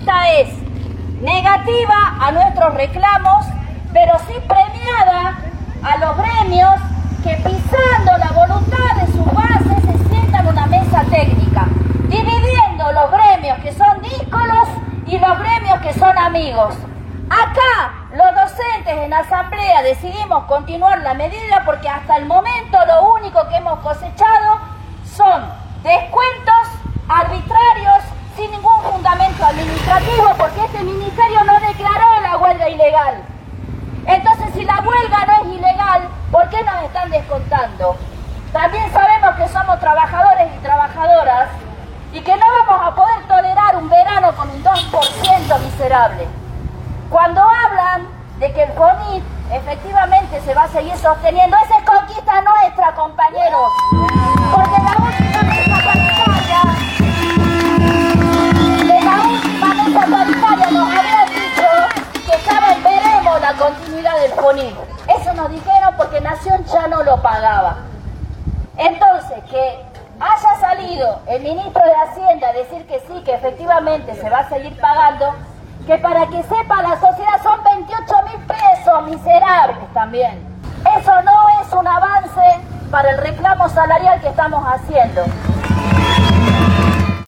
esta es negativa a nuestros reclamos, pero sí premiada a los gremios que pisando la voluntad de sus bases se sientan en una mesa técnica, dividiendo los gremios que son díscolos y los gremios que son amigos. Acá los docentes en asamblea decidimos continuar la medida porque hasta el momento lo único que hemos cosechado son descuentos arbitrarios administrativo porque este ministerio no declaró la huelga ilegal. Entonces si la huelga no es ilegal, ¿por qué nos están descontando? También sabemos que somos trabajadores y trabajadoras y que no vamos a poder tolerar un verano con un 2% miserable. Cuando hablan de que el FONIT efectivamente se va a seguir sosteniendo, esa es conquista nuestra, compañeros. Continuidad del FONIT. Eso nos dijeron porque Nación ya no lo pagaba. Entonces, que haya salido el ministro de Hacienda a decir que sí, que efectivamente se va a seguir pagando, que para que sepa la sociedad son 28 mil pesos miserables también. Eso no es un avance para el reclamo salarial que estamos haciendo.